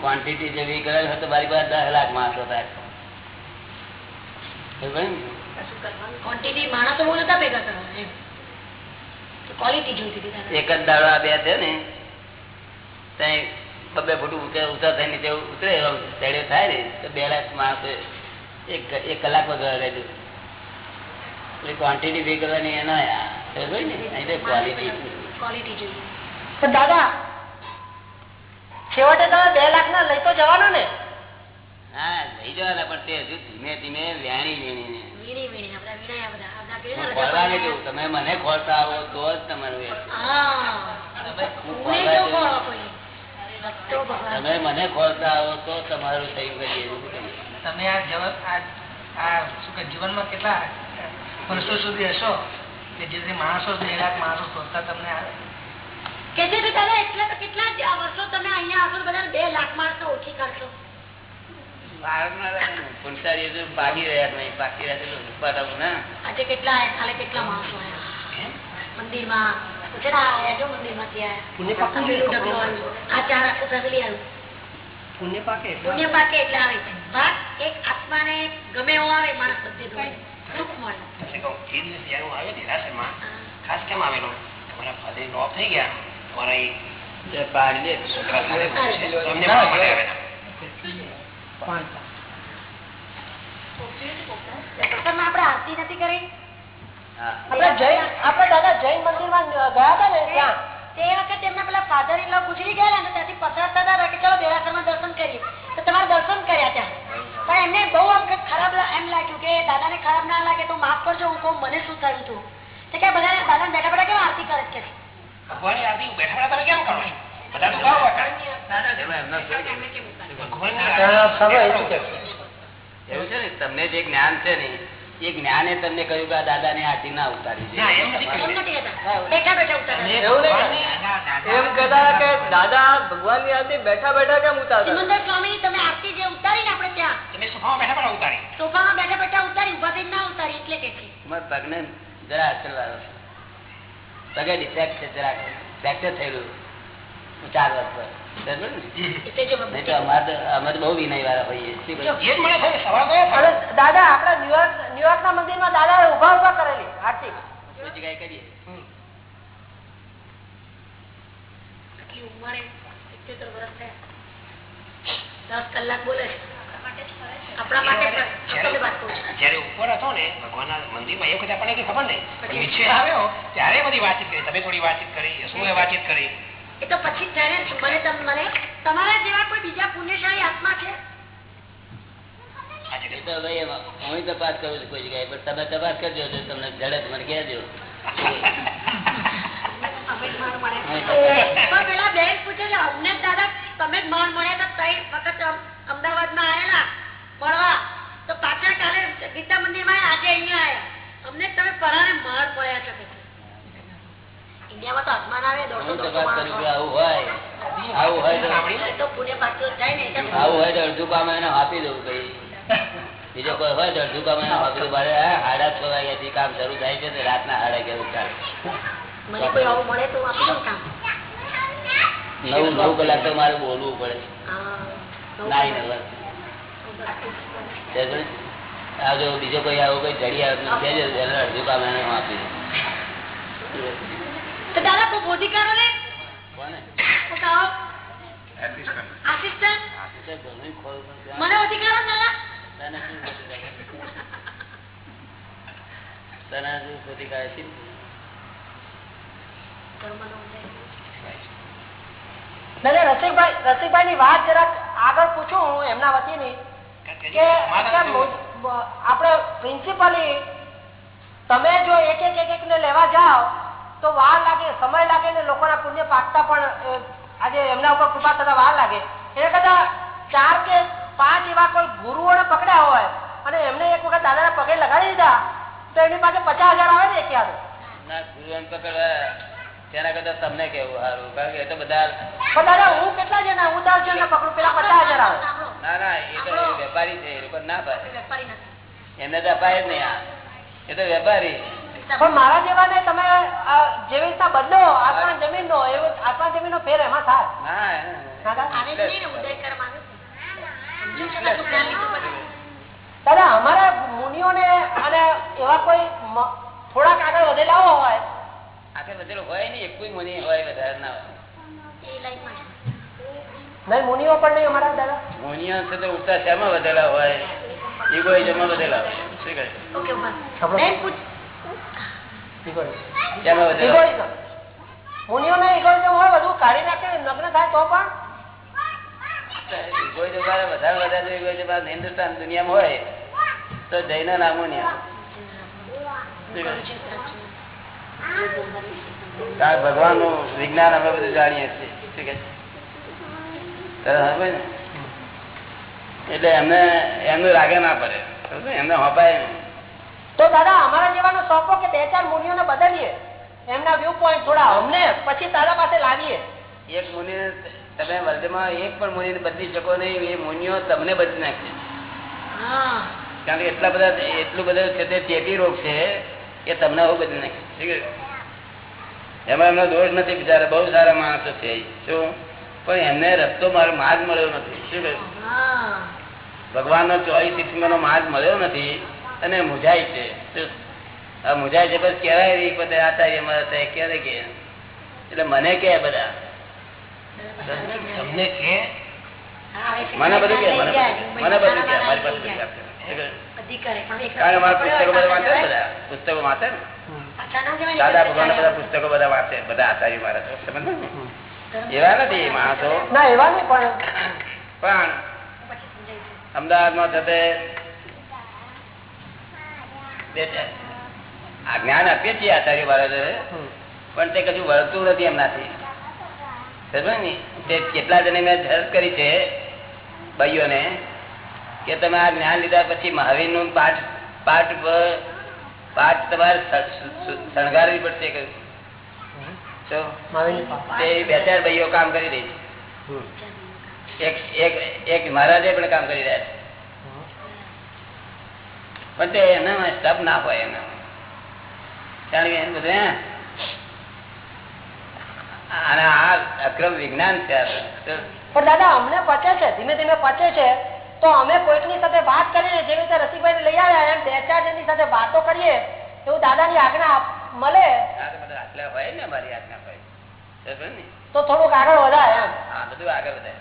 Quantity જેવી કરેલ મારી પાસે દસ લાખ માણસો થાય. ભેગા એક જ દાડો આ બે છે ને ત્યાં બબે ફૂટ ઉતર થઈ નીચે ઉતરે ચડ્યો થાય ને તો બે લાખ માણસો એક એક કલાક વગર રહેતું એટલે ક્વોન્ટિટી બી કરવાની એના ક્વોલિટી ક્વોલિટી દાદા છેવટે તમે બે લાખ ના લઈ તો જવાનો ને. હા લઈ જવાના પણ તે હજુ ધીમે ધીમે વ્યાણી વીણી તમે મને ખોલતા આવો તો જ તમારું તમે મને ખોલતા આવો તો તમારું થયું કરીએ. તમે આ જવાબ આ આ શું કે જીવનમાં કેટલા વર્ષો સુધી હશો? કે જેથી માણસો બે લાખ માણસો શોધતા તમને આવે કે છે કે દાદા એટલે તો કેટલા વર્ષો તમે અહીંયા બધા બે લાખ માણસો ઓછી કરશો ના. ને. ના આવે. ગમે એવો માણસ બધે. સુખ મળે. ખાસ કેમ આવેલો? તમારા ફાધર ઓફ થઈ ગયા. માં ગુજરી ગયા ને ત્યાંથી પસાર થતા હતા કે ચલો દેરાસરમાં દર્શન કરીએ. તો તમારે દર્શન કર્યા ત્યાં. પણ એમને બહુ આમ ખરાબ એમ લાગ્યું કે દાદાને ખરાબ ના લાગે તો માફ કરજો હું કહું મને શું થયું હતું કે બધા દાદા બેઠા બેઠા કેમ આરતી કરે કે છે? ભગવાનની આરતી બેઠા બેઠા તમે કેમ કરો છો? બધા તો. એવું ને તમને જે જ્ઞાન છે ને એ જ્ઞાને તમને કહ્યું કે દાદા ને આટી ના ઉતારી ના, એમ કહેતા. કે દાદા ભગવાનની આરતી બેઠા બેઠા કેમ ઉતારતા? સ્વામી તમે આરતી જે ઉતારી ને આપણે ત્યાં તમે સોફામાં બેઠા બેઠા ઉતારી. સોફામાં બેઠા બેઠા ઉતારી ઊભા થઈને ના ઉતારી એટલે કે પગને જરા ચલાવો પગે ડિફેક્ટ છે ફ્રેક્ચર થયેલું. ચાર વર્ષ? દાદા આપડા ન્યુયોર્ક ન્યુયોર્ક ના મંદિરમાં દાદા ઊભા ઊભા કરેલી આરતી. જગ્યાએ કરીએ? ઉંમરે સિત્તેર વર્ષ થયા. દસ કલાક બોલે છે. જયારે ઉપર હતો ને ભગવાનના મંદિરમાં એ વખતે આપણને ખબર નહીં નીચે આવ્યો ત્યારે બધી વાતચીત કરી તમે થોડી વાતચીત કરી યશુએ વાતચીત કરી. એ તો પછી ત્યારે મને મને તમારા જેવા કોઈ બીજા પુણ્યશાળી આત્મા છે? હું તપાસ કરું છું કોઈ જગ્યાએ પણ તમે તપાસ કરજો તમને ઝડપ તો મને કહેજો પેલા બેન પૂછે છે અમને દાદા તમે જ મણ મળ્યા હતા ત્રણ વખત અમ- અમદાવાદમાં આવેલા મળવા. તો પાછળ કાલે ગીતા મંદિરમાં આજે અહીંયા આવ્યા અમને તમે પરાણે માર મળ્યા છો. ઇન્ડિયામાં તો આસમાન આવે દોઢસો દોઢસો તપાસ માણસો. કરું કે આવું હોય. આવું હોય તો એ પાછું થાય ને આવું હોય તો અડધું કામ એને આપી દઉં કઈ બીજો કોઈ હોય તો અડધું કામ એને આપી દઉં. મારે સાડા છ વાગ્યાથી કામ શરૂ થાય છે ને રાતના સાડા અગિયાર ચાલે. મને કોઈ આવું મળે તો આપી દઉં કામ. નવ નવ કલાક તો મારે બોલવું પડે. હા નાઈ નવર સમજ્યો ને? આ જો બીજો કોઈ આવો કોઈ ચડી આવે તો કહેજો એને અડધું કામ એને આપી તો દાદા કોઈ બોધિકારો ને? કોને? મને અધિકાર તને શું તને શું પ્રતિકાર છે? દાદા રસિકભાઈ રસિકભાઈ ની વાત જરાક આગળ પૂછું હું એમના વતી. ની કે આપણે પ્રિન્સિપલી તમે જો એક એક એક એક ને લેવા જાઓ તો વાર લાગે સમય લાગે ને લોકોના પુણ્ય પાકતા પણ આજે એમના ઉપર કૃપા થતા વાર લાગે. એને કદાચ ચાર કે પાંચ એવા કોઈ ગુરુઓને પકડ્યા હોય અને એમને એક વખત દાદાના પગે લગાડી દીધા તો એની પાસે પચાસ હજાર આવે ને એક યાદ? ના ગુરુઓને પકડવા તેના કરતા તમને કેવું સારું? કારણ કે એ તો બધા હું કેટલા જણા? હું દસ જણ પકડું પેલા પચાસ હજાર ના ના એ તો વેપારી છે એ લોકો ના ભાઈ એમને તો અપાય જ નહીં આ. એ તો વેપારી પણ મારા જેવાને તમે જેવી રીતના બદલો આસમાન જમીન નો એવો આસમાન જમીન નો ફેર એમાં થાય. દાદા? અમારા મુનિઓ ને અને એવા કોઈ થોડાક આગળ વધેલા હોય આગળ વધેલો હોય ને એક મુનિ હોય વધારે ના હોય. એ લાઈનમાં છે. નહીં મુનિઓ પણ નહીં અમારા દાદા? મુનિઓ છે તો ઉઠતા શેમાં વધેલા હોય ઇગોઇઝમમાં વધેલા હોય. શું કહે? ઓકે બસ ખબર. બેન પૂછ શેમાં વધેલા હોય? ઇગોઇઝમ હોય બધું કાઢી નાખે લગ્ન થાય તો પણ. વધારે વધારે ઇગોઇઝમ હિન્દુસ્તાન દુનિયામાં હોય તો જૈન ના મુનિયા. શું કહે? કારણ ભગવાનનું વિજ્ઞાન અમે બધું જાણીએ છીએ. શું? એટલે એમને એમનું રાગે ના પડે. એમને હપાય તો દાદા અમારા જેવાનો સોંપો કે બે ચાર મુનિઓને બદલીએ. એમના વ્યૂ પોઈન્ટ થોડા અમને પછી તારા પાસે લાવીએ. એક મુનિ તમે વર્ધમાં એક પણ મુનિ બદલી શકો નહીં. એ મુનિઓ તમને બદલી નાખશે. કારણ કે એટલા બધા એટલું બધું છે તે ચેપી રોગ છે કે તમને આવું બદલી નાખે ઠીક છે? એમાં એમનો દોષ નથી બિચારા બહુ સારા માણસો છે. શું? પણ એમને રસ્તો મારો માર્ગ મળ્યો નથી. શું કહ્યું હા. ભગવાનનો ચોવીસ તીર્થંકરનો માર્ગ મળ્યો નથી અને મુજાય છે. આ મુજાય છે બસ કહેવાય રહી પોતે આચાર્ય મારા થાય ક્યારે કે? એટલે મને કે બધા. તમને કે? મને બધું કે મને બધું કે મારી પાસે બધી બધું કારણ કે મારા પુસ્તકો બધા વાંચે ને બધા. પુસ્તકો વાંચે ને? ના ને, દાદા ભગવાન બધા પુસ્તકો બધા વાંચે બધા આચાર્ય મારા સમજ એવા નથી માણસો. ના એવા નહીં પણ પણ. અમદાવાદમાં થતે આ જ્ઞાન આપીએ છીએ આચાર્ય મહારાજોને પણ તે કશું વળતું નથી એમનાથી. સમજો ને? તે કેટલા જણે મેં હેલ્પ કરી છે ભાઈઓને કે તમે આ જ્ઞાન લીધા પછી મહાવીરનું પાઠ પાઠ પાઠ તમારે શણગારવી પડશે કે બે ચાર ભાઈઓ કામ કરી રહી છે. એક મહારાજે પણ કામ કરી રહ્યા છે. પણ તે એનામાં સ્ટબ ના હોય એના કારણ કે એમ બધું અને આ અક્રમ વિજ્ઞાન છે પણ દાદા અમને પચે છે ધીમે ધીમે પચે છે. તો અમે કોઈકની સાથે વાત કરીએ જેવી રીતે રસિકભાઈ લઈ આવ્યા એમ બે ચાર જણની સાથે વાતો કરીએ એવું દાદાની આજ્ઞા મળે? તો હોય ને અમારી આજ્ઞા હોય. તો થોડુંક આગળ વધાય એમ. હા બધું આગળ વધારે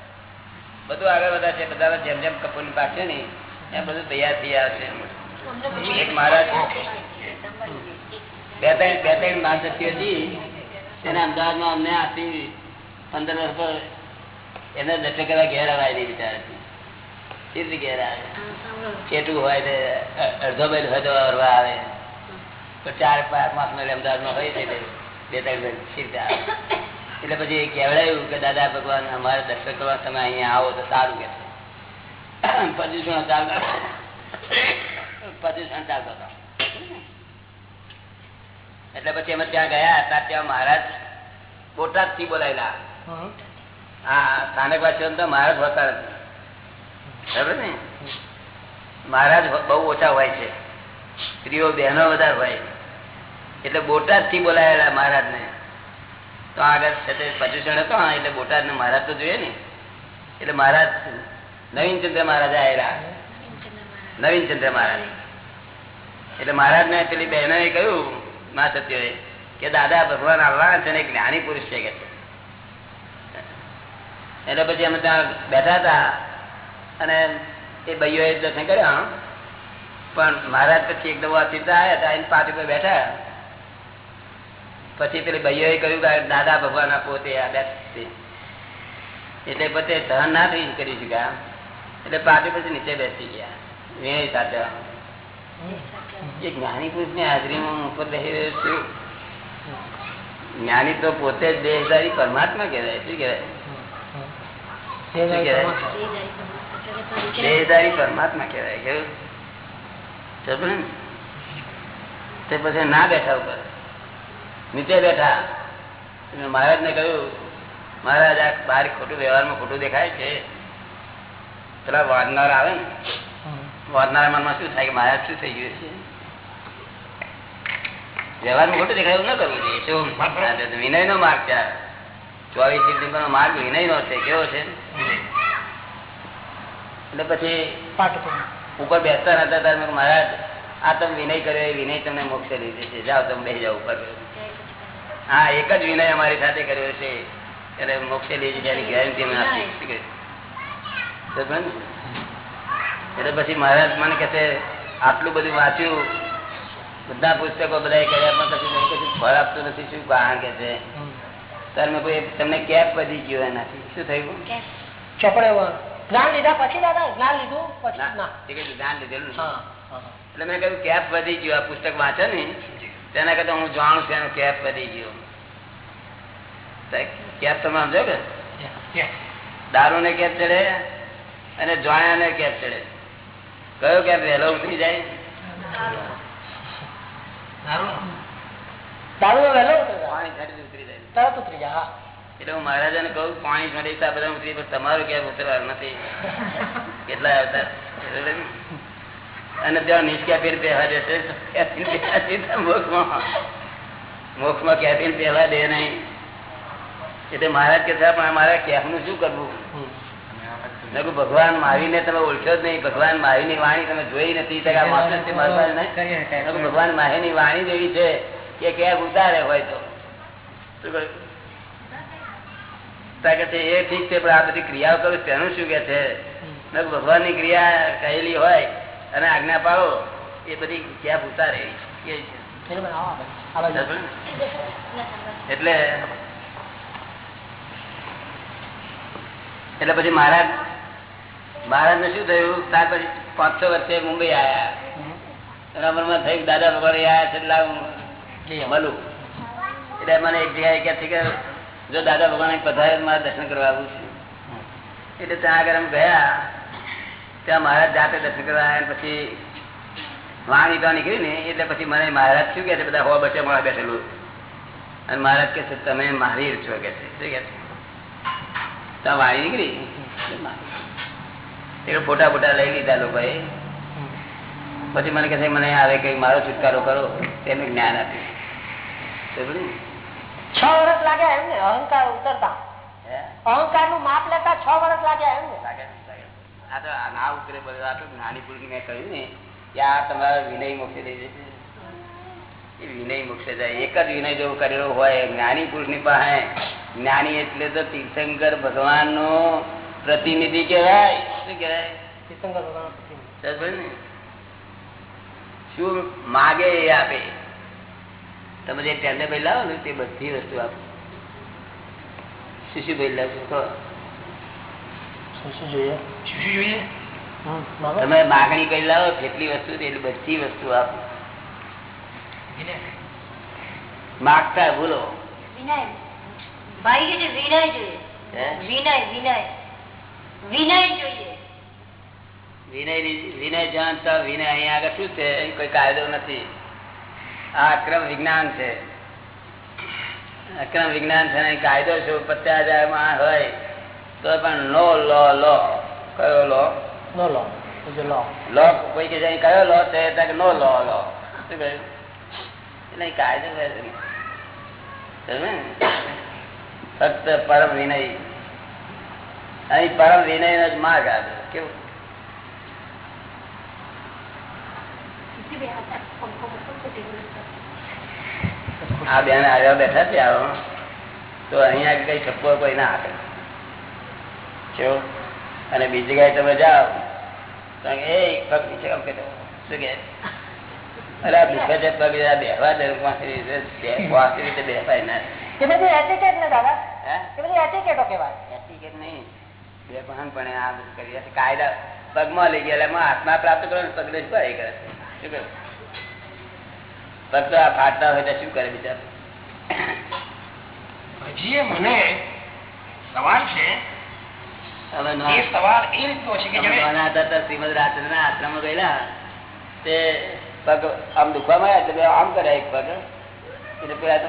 બધું આગળ વધારે છે બધા જેમ જેમ કપૂર પાકશે ને એમ બધું તૈયાર થઈ આવશે એક મહારાજ બે ત્રણ બે ત્રણ મહાશક્તિઓ હતી. તેને અમદાવાદમાં અમને આથી પંદર વર્ષ પર એને દસ ટકા ઘેર અવાય નહીં બિચારાથી. સીધી ઘેર આવે હા, હોય ને અડધો બેલ હોય તો અરવા આવે. તો ચાર પાંચ માસ નો અમદાવાદમાં હોય છે બે ત્રણ બેલ સીધા એટલે પછી કહેવડાયું કે દાદા ભગવાન અમારે દર્શન કરવા તમે અહીંયા આવો તો સારું કે પ્રદૂષણ ચાલતો પ્રદૂષણ ચાલતો હતો. એટલે પછી અમે ત્યાં ગયા હતા ત્યાં મહારાજ બોટાદથી બોલાયેલા. હા. સ્થાનકવાસીઓ તો મહારાજ હોતા નથી મહારાજ બહુ ઓછા હોય છે. સ્ત્રીઓ બહેનો વધારે હોય. એટલે બોટાદથી બોલાયેલા મહારાજ ને તો આગળ પ્રદૂષણ હતો એટલે બોટાદ ને મહારાજ તો જોઈએ ને. એટલે મહારાજ નવીનચંદ્ર મહારાજ આવેલા નવીનચંદ્ર મહારાજ. એટલે મહારાજ ને પેલી બહેનો એ કહ્યું, મા સત્યોએ કે દાદા, ભગવાન આવવાના છે ને જ્ઞાની પુરુષ છે કે એટલે પછી અમે ત્યાં બેઠા હતા. અને એ ભાઈઓ એ દર્શન કર્યા. પણ મહારાજ પછી એકદમ વાતચીત આવ્યા હતા એની પાટી પર બેઠા પછી પેલી ભાઈઓ એ કહ્યું કે દાદા ભગવાન પોતે આ બેઠી એટલે પોતે સહન ના થઈ કરી શક્યા. એટલે પાટી પછી નીચે બેસી ગયા. વિનય સાથે. એ જ્ઞાની પુરુષની હાજરીમાં હું ઉપર બેસી રહ્યો છું. જ્ઞાની તો પોતે જ દેહદારી પરમાત્મા કહેવાય. શું કહેવાય? શું કહેવાય? દેહધારી પરમાત્મા કહેવાય કેવું? તે પછી ના બેઠા ઉપર. નીચે બેઠા. મહારાજ ને કહ્યું મહારાજ આ બહાર ખોટું વ્યવહારમાં ખોટું દેખાય છે. પેલા વાંધનાર આવે ને? વાંચનારા મનમાં શું થાય કે મહારાજ શું થઈ ગયું છે? વ્યવહારમાં ખોટું દેખાય એવું ન કરવું જોઈએ. શું? વિનય નો માર્ગ છે. આ. ચોવીસ નો માર્ગ વિનય નો છે. કેવો છે? એટલે પછી ઉપર બેસતા નતા ત્યારે મહારાજ આ તમે વિનય કર્યો એ વિનય તમને મોક્ષ લીધે છે. જાઓ તમે બે જાઓ ઉપર. હા એક જ વિનય અમારી સાથે કર્યો છે. ત્યારે મોક્ષે લીધી છે એની ગેરંટી અમે આપી. એટલે પછી મહારાજ મને કહે છે આટલું બધું વાંચ્યું બધા પુસ્તકો બધા કર્યા પણ પછી મેં કીધું ફળ આપતું નથી. શું કારણ કે છે. ત્યારે મેં કોઈ તમને કેપ વધી ગયો એનાથી. શું થયું? ચોપડે જ્ઞાન લીધા પછી દાદા જ્ઞાન લીધું પછી લીધેલું. એટલે મેં કહ્યું કેપ વધી ગયો આ પુસ્તક વાંચે ને તેના કરતા હું જાણું છું એનો કેપ વધી ગયો. કેપ તમે સમજો કે? દારૂ ને કેપ ચડે અને જોયા ને કેપ ચડે. કયો કેપ વહેલો ઉતરી જાય? દારૂ. વહેલો ઉતરે. જાય. પાણી ઉતરી જાય. તરત ઉતરી જાય એટલે હું મહારાજાને કહું, પાણી છાંટી તો બધા ઉતરી, પણ તમારું કેપ ઉતરવાનું નથી. કેટલા આવતા? અને ત્યાં જશે તો કેફીન પહેવાથી તો મોક્ષમાં મોક્ષમાં કેફીન પહેવા દે નહીં. એટલે મહારાજ કે પણ મારા કેફનું શું કરવું? ભગવાન મારીને તમે ઓળખ્યો જ નહીં. ભગવાન મારીની વાણી તમે જોઈ નથી ભગવાન માહીની વાણી જેવી છે કે કેફ ઉતારે હોય તો. શું કે છે, એ ઠીક છે પણ આ બધી ક્રિયાઓ કરું તેનું શું કે છે? ભગવાનની ક્રિયા કહેલી હોય અને આજ્ઞા પાડો એ બધી ક્યાં. બરાબર ને? એટલે એટલે પછી મહારાજ મહારાજ ને શું થયું? ત્યાર પછી પાંચ છ વર્ષે મુંબઈ આવ્યા રમણમાં થયું દાદા ભગવાન આવ્યા છે એટલે મળું. એટલે મને એક જગ્યાએ ક્યાંથી જો દાદા ભગવાન પધારે મારે દર્શન કરવા આવું છે. એટલે ત્યાં આગળ અમે ગયા, ત્યાં મહારાજ જાતે દર્શન કરવા આવ્યા પછી વાણી ત્યાં નીકળી ને, એટલે પછી મને મહારાજ શું કે છે, બધા હો બચે મળે બેઠેલું અને મહારાજ કે છે, તમે મારી છો કે છે. શું કે છે? ત્યાં વાણી નીકળી? એટલે ફોટા ફોટા લઈ લીધા લોકોએ. પછી મને કહે છે, મને આવે કઈ મારો છુટકારો કરો. તેનું જ્ઞાન આપ્યું? છ વર્ષ લાગ્યા એમ ને? અહંકાર ઉતરતા. અહંકારનું માપ લેતા છ વર્ષ લાગ્યા એમ ને? ને? આ તો ના ઉતરે બધું આ તો જ્ઞાની પુરુષ મેં કહ્યું ને કે આ તમારા વિનય મોક્ષે લઈ જશે એ વિનય મોક્ષે જાય. એક જ વિનય જેવું કરેલો હોય જ્ઞાની પુરુષની પાસે. જ્ઞાની એટલે તો તીર્થંકર ભગવાન નો પ્રતિનિધિ કેવાય શું કેવાય તીર્થંકર ભગવાન ને? શું માગે એ આપે? તમે જે ટેન્ડર ભાઈ લાવો ને તે બધી વસ્તુ આપો. શું શું ભાઈ લાવશો? કહો. શું શું જોઈએ? શું શું જોઈએ? તમે માગણી કરી લાવો જેટલી વસ્તુ છે એટલી બધી વસ્તુ આપો. વિનય. માગતા ભૂલો વિનય. ભાઈ વિનય જોઈએ. હે? વિનય વિનય. વિનય જોઈએ. વિનય વિનય જાણતા વિનય અહીંયા આગળ શું છે? કોઈ કાયદો નથી. આ અક્રમ વિજ્ઞાન છે. અક્રમ વિજ્ઞાન છે કાયદો શું પચાસ હોય તો પણ નો લો લો. કયો લો? નો લો. લો. લો કોઈ કે કયો લો છે નો લો લો. શું કહ્યું? એટલે કાયદો છે? ફક્ત પરમ વિનય. અહીં પરમ વિનય નો જ માર્ગ આવ્યો કેવું? આ બેન આવ્યા બેઠા છે આવો. તો અહીંયા કઈ છપ્પો કોઈ ના આપે. કેવું અને બીજી ગાય તમે જાઓ. એ પગ છે આમ કે શું કે? અરે આ દુખે છે પગ બેહવા દે રીતે બે- બેસાય ના. એ બધી એટીકેટ ને દાદા? એ બધી એટીકેટો કહેવાય. એટીકેટ નહીં. બે ભાનપણે આ કરી કાયદા પગમાં લઈ ગયા એટલે એમાં આત્મા પ્રાપ્ત કરો પગને શું કરે શું કરે પગ તો આ ફાટતા હોય તો શું કરે બિચારા? હજી મને સવાલ છે. ના- સવાલ એ રીતનો છે કે ગયેલા. તે પગ આમ દુખવા આવ્યા એટલે આમ કર્યા એક પગ. એટલે પેલા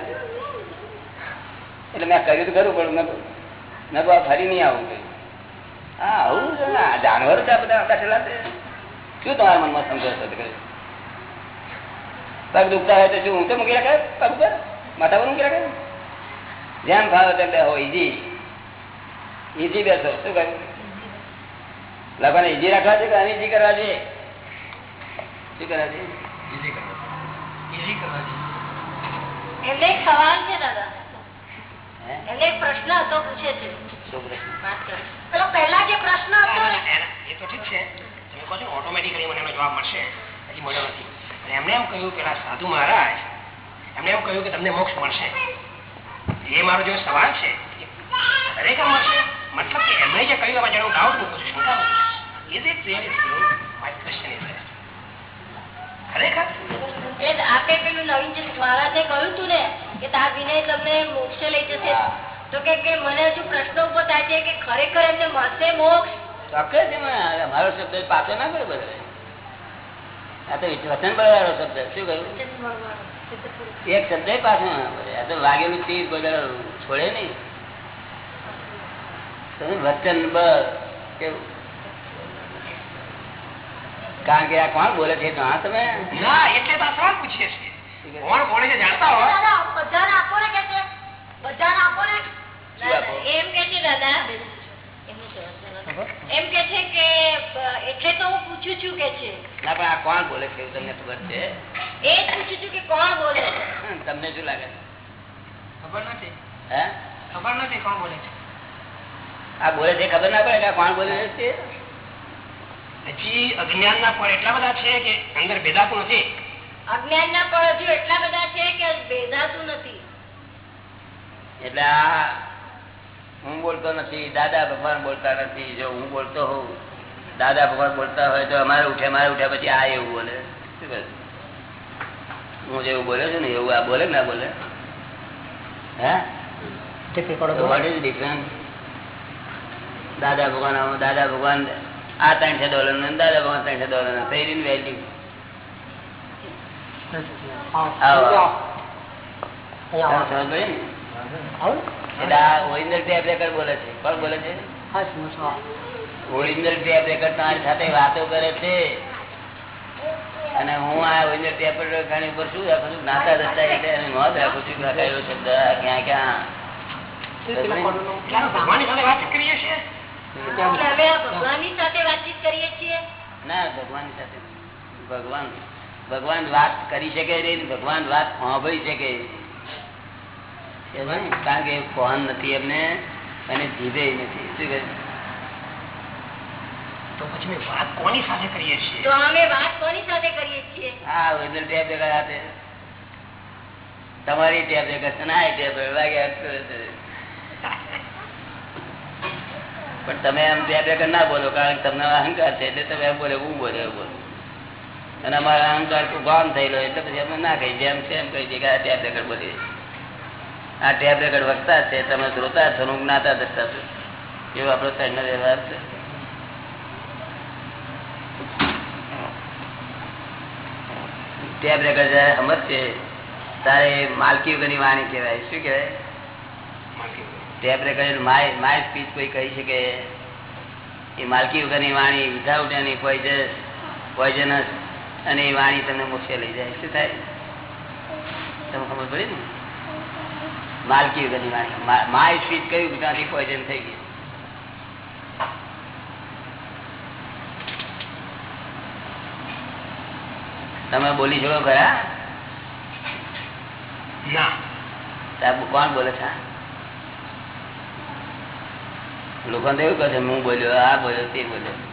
એટલે મેં કર્યું તો ખરું પણ મેં મેં ફરી નહીં આવું કહ્યું હા આવું ને, જાનવર છે બધા શું તમારા મનમાં સમજો કહ્યું પગ દુખતા હોય તો શું ઊંચે મૂકી રાખે? પગ ઉપર? માથા પર મૂકી રાખે? જેમ ભાવે તેમ બેહો ઈજી ઈજી બેસો. શું કહ્યું લોકોને ઈજી રાખવા છે કે અનઈજી કરવા છે? શું કરવા છે? એમને એક સવાલ છે દાદા. હે? એમને એક પ્રશ્ન હતો પૂછે છે. પેલો પહેલા જે પ્રશ્ન હતો એ તો ઠીક છે. તમે કહો છો ઓટોમેટિકલી મને એનો જવાબ મળશે. હજી મળ્યો નથી. એમણે એમ કહ્યું પેલા સાધુ મહારાજ એમને એમ કહ્યું કે તમને મોક્ષ મળશે. એ મારો જે સવાલ છે ખરેખર મળશે? મતલબ કે એમણે જે કહ્યું એમાં જરા હું ડાઉટ મૂકું છું શંકા મૂકું છું? Is it really true my question is ખરેખર? આપે પેલું નવીન જે મહારાજે કહ્યું તું ને કે તાર વિનય તમને મોક્ષે લઈ જશે. તો કે કે મને હજુ પ્રશ્ન ઊભો થાય છે કે ખરેખર એમને મળશે મોક્ષ? ચોક્કસ એમાં મારો શબ્દ પાછો ના કરે બધો આ તો વચન બળવાળો શબ્દ શું કહ્યું? એક શબ્દ પાછો ના પડે આ તો વાગેલું તીર બધા છોડે નહીં. તમે વચન બળ કેવું? કારણ કે આ કોણ બોલે છે તો હા તમે? ના એટલે તો આ સવાલ પૂછીએ છીએ કોણ બોલે છે જાણતા હોય? દાદા બધાને આપો ને કે છે? બધાને આપો ને? શું આપો? એમ કે છે દાદા એમ કે છે કે એટલે તો હું પૂછું છું કે છે. ના પણ આ કોણ બોલે છે તમને ખબર છે? એ પૂછું છું કે કોણ બોલે તમને શું લાગે છે? ખબર નથી. હે? ખબર નથી કોણ બોલે છે. આ બોલે છે ખબર ના પડે કે કોણ બોલે છે? હજી અજ્ઞાન ના પણ એટલા બધા છે કે અંદર ભેદાતું નથી. અજ્ઞાન ના પણ હજુ એટલા બધા છે કે ભેદાતું નથી. એટલે આ હું બોલતો નથી દાદા ભગવાન બોલતા નથી જો હું બોલતો હોઉં દાદા ભગવાન બોલતા હોય તો અમારે ઉઠે મારે ઉઠ્યા પછી આ એવું બોલે. હું જેવું બોલે છું ને એવું આ બોલે ના બોલે? દાદા ભગવાન દાદા ભગવાન આ ત્રણસો ડોલરનું દાદા ભગવાન ત્રણસો ડોલરનું થઈ વેલ્યુ આવો. સમજ પડી ને? એટલે આ ઓરિજિનલ ટેપ રેકર્ડ બોલે છે. કોણ બોલે છે? ઓરિજિનલ ટેપ રેકર્ડ તમારી સાથે વાતો કરે છે. અને હું આ ઓરિજિનલ ટેપ રેકર્ડ ઉપર શું રાખું છું? નાતા રસ્તા એટલે એની નોંધ રાખું છું. કે કયો શબ્દ ક્યાં ક્યાં? ભગવાનની સાથે વાતચીત કરીએ છીએ? એટલે અમે આ ભગવાનની સાથે વાતચીત કરીએ છીએ? ના ભગવાનની સાથે ભગવાન ભગવાન વાત કરી શકે નહીં ભગવાન વાત સાંભળી શકે? કારણ કે કોણ નથી એમને અને જીભે નથી. શું કહે તો પછી વાત કોની સાથે કરીએ છીએ? તો અમે વાત કોની સાથે કરીએ છીએ? હા ઓરિજિનલ ટેપ રેકર્ડ હાથે તમારી ટેપ છે ને. પણ તમે એમ ટેપ રેકર્ડ ના બોલો કારણ કે તમને અહંકાર છે એટલે તમે એમ બોલે હું બોલે એવું બોલો. અને અમારો અહંકાર ગામ થયેલો એટલે પછી અમે ના કહી જેમ છે એમ કહી દે કે આ ટેપ રેકર્ડ બોલી આ ટેબ રેકર્ડ વખતા છે, તમે શ્રોતા છો, હું જ્ઞાતા દસતા છો. એવો આપણો ત્રણનો વ્યવહાર છે. ટેબ રેકર્ડ જયારે સમજશે તારે માલકી વગરની વાણી કહેવાય. શું કહેવાય? Tape record my my speech કોઈ કહી શકે. એ માલકી વગરની વાણી વિધાઉટ એની પોઈઝસ પોઈઝનસ અને એ વાણી તમને મોક્ષે લઈ જાય. શું થાય? તમે ખબર પડી ને? માલકી વગરની વાણી. માય સ્પીચ કયું ત્યાંથી પોઈઝન થઈ ગયું. તમે બોલી શકો ખરા? કોણ બોલે છે? લોકો તો એવું કહે છે હું બોલ્યો આ બોલ્યો તે બોલ્યો.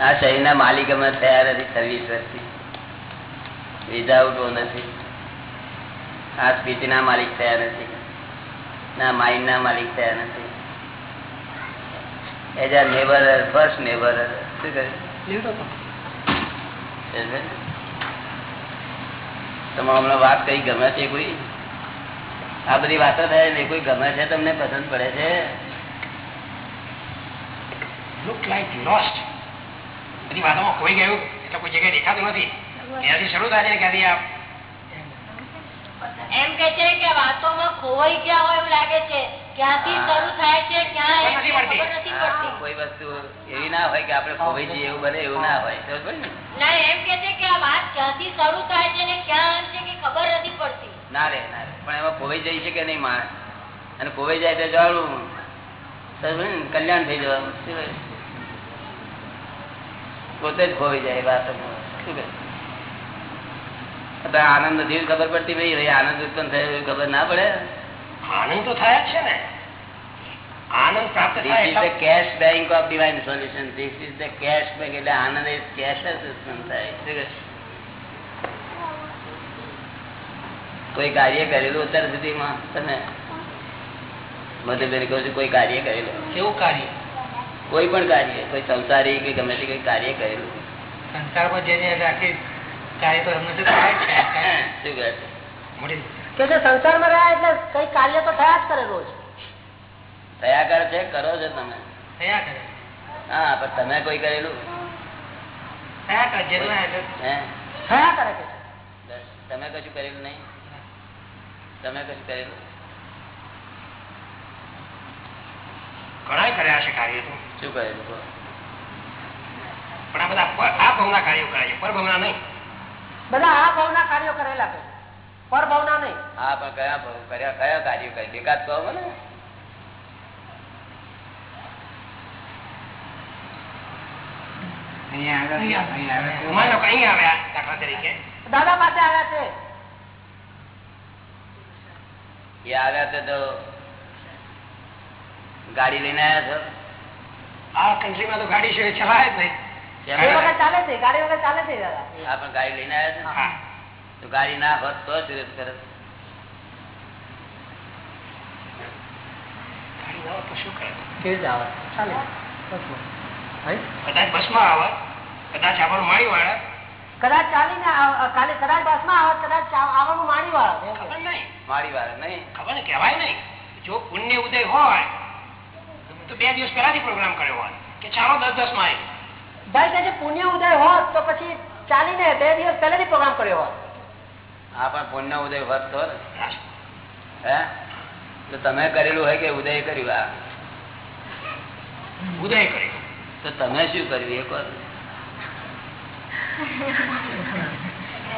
આ શરીરના માલિક અમે થયા નથી છવ્વીસ વર્ષથી વિધાઉટ નથી. આ સ્પીચ ના માલિક થયા નથી. ના માઇન્ડ ના માલિક થયા નથી. As a neighbour first neighbour શું કહ્યું? તમે હમણાં વાત કઈ ગમે છે કોઈ? આ બધી વાતો થાય ને કોઈ ગમે છે તમને પસંદ પડે છે? લુક લાઈક લોસ્ટ બધી વાતોમાં ખોઈ ગયું એટલે કોઈ જગ્યાએ દેખાતું નથી. ત્યાંથી શરૂ થાય છે ક્યાંથી આપ એમ કે છે કે વાતોમાં ખોવાઈ ગયા હોય એવું લાગે છે. ક્યાંથી શરૂ થાય છે ક્યાં નથી પડતી. ખબર નથી હા, પડતી. કોઈ વસ્તુ એવી ના હોય કે આપણે ખોવાઈ જઈએ એવું બને એવું ના હોય. ના? એમ કે છે કે આ વાત ક્યાંથી શરૂ થાય છે ને ક્યાં છે કે ખબર નથી પડતી. ના રે ના રે. પણ એમાં ખોવાઈ છે કે નહીં માણસ? અને ખોવાઈ જાય તો જવાનું. કલ્યાણ થઈ જવાનું? પોતે જ ખોવાઈ જાય વાત શું આનંદ નથી ખબર પડતી ભાઈ ભાઈ આનંદ ઉત્પન્ન થયો એવી ખબર ના પડે. આનંદ તો થયા છે ને. આનંદ પ્રાપ્ત થાય. એટલે આનંદ એ કેશ જ ઉત્પન્ન થાય? કોઈ કાર્ય કરેલું અત્યાર સુધીમાં? તમે? મધ્યભેરી કહું છું કોઈ કાર્ય કરેલું? કેવું કાર્ય? કોઈ પણ કાર્ય કોઈ સંસારી કે ગમે તે કોઈ કાર્ય કરેલું સંસારમાં જેને રાખી કાર્ય તો એમને તો થાય છે શું કહે છે? કે સંસારમાં રહ્યા એટલે કઈ કાર્ય તો થયા જ કરે રોજ. થયા કરે છે કરો છો તમે. થયા કરે. હા પણ તમે કોઈ કરેલું? થયા કરે જેટલું હે? થયા કરે કે તમે કશું કરેલું નહીં? તમે કશું કરેલું? ઘણા કર્યા છે કાર્ય તો. શું કરેલું કહો? પણ આ બધા આ ભાવના કાર્યો કરે છે પર ભાવના નહીં. બધા આ ભાવના કાર્યો કરેલા છે. પર ભાવના નહીં. હા પણ કયા ભાવ કર્યા કયા કાર્યો કરી? એકાદ કહો તરીકે. દાદા પાસે આવ્યા છે. એ આવ્યા છે તો ગાડી લઈને આવ્યા આ કન્ટ્રીમાં તો ગાડી છે ચલાવે જ નહીં. છો એ વખત ચાલે છે ગાડી વગર ચાલે છે દાદા. પણ ગાડી લઈને આવ્યા છો? તો ગાડી ના હોત તો જ વિરોધ કરે? ના આવે. ચાલે. કદાચ બસમાં આવે કદાચ વાળા. કદાચ ચાલીને આવ- કાલે કદાચ બસમાં આવે કદાચ આવવાનું માણી વાળા. ખબર નહીં. મારી વાર નહીં. ખબર ને કહેવાય નહીં. જો પુણ્ય ઉદય હોય તો બે દિવસ પહેલાથી પ્રોગ્રામ કર્યો હોય. કે ચાલો દસ દસ માઇલ ભાઈ કે પુણ્ય ઉદય હોત તો પછી ચાલીને બે દિવસ પહેલાથી પ્રોગ્રામ કર્યો હોત. હા પણ પુણ્ય ઉદય હોત તો હે? તો તમે કરેલું હોય કે ઉદય કર્યું? આ ઉદય કર્યું. તો તમે શું કર્યું? એ કહો.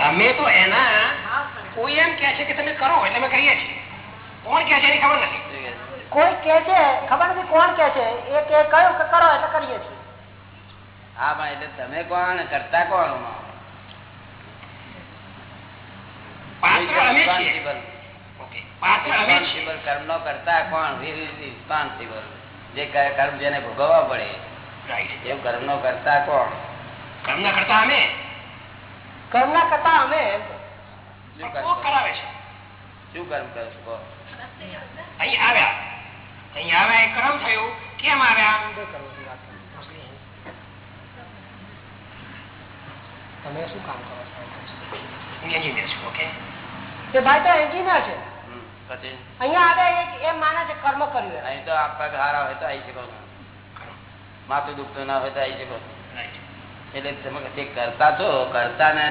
અમે તો એના કોઈ એમ કે છે કે તમે કરો એટલે અમે કરીએ છીએ. કોણ કે છે એની ખબર નથી? કોઈ કે છે ખબર નથી કોણ કે છે એ કે કયું કે કરો એટલે કરીએ છીએ. હા પણ એટલે તમે કોણ કરતા કોણ પાત્ર અમે છીએ Responsible. ઓકે પાત્ર અમે છીએ Responsible કર્મનો કરતા કોણ? રિસ્પોન્સિબલ જે કર્મ જેને ભોગવવા પડે. એવું કર્મ નો કરતા કોણ? કર્મના કરતા અમે? કરતા કર્મ? કરો? કરાવે શું કર્મ કરો છો? અહીં આવ્યા. અહીં આવ્યા એ થયું. કેમ આવ્યા તમે શું કામ કરો છો? એન્જિનિયર ઓકે ભાઈ તો એન્જિનિયર છે. પછી? અહીંયા આવે એમ માને છે કર્મ કર્યું અહીં તો આપણા ઘર આવે તો આવી શકો. માથું દુખતું ના હોય તો આવી શકો. એટલે તમે જે કરતા છો કરતા ને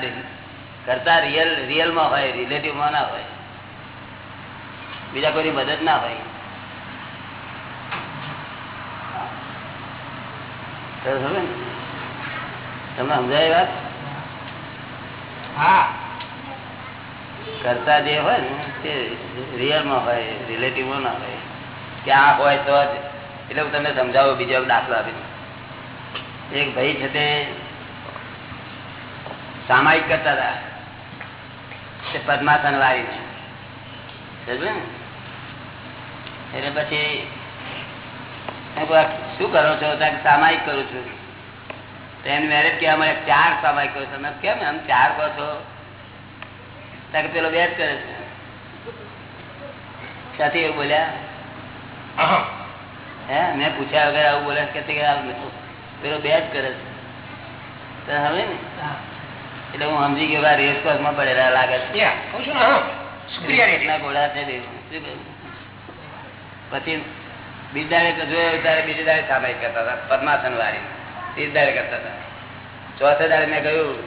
કરતા રિયલ રિયલમાં હોય રિલેટિવમાં ના હોય. બીજા કોઈની મદદ ના હોય તો સમજે ને? તમને સમજાય વાત? હા. કરતા જે હોય ને તે રિયલમાં હોય રિલેટિવમાં ના હોય. ક્યાં હોય તો જ. એટલે હું તમને સમજાવું બીજો દાખલો આપીને એક ભાઈ છે તે સામાયિક કરતા હતા. તે પદ્માસન ને? એટલે પછી શું કરો છો? સામાયિક કરું છું. એની મેરેજ કે અમારે ચાર સામાયિક કરો છું. મેં કેમ? એમ ચાર કહો છો? ત્યાં પેલો બે જ કરે છે. ત્યાંથી એવું બોલ્યા? હે? મેં પૂછ્યા વગર આવું બોલે કે પેલો બે જ કરે છે. હવે ને? એટલે હું સમજી ગયો કે કોર્સમાં પડેલા લાગે છે. ઘોડા? પછી બીજાડે તો જોયો ત્યારે બીજી દાડે સામાયિક કરતા હતા, પદ્માસન વાળી. ત્રીજ દાડે કરતા હતા. ચોથે દાડે મેં કહ્યું,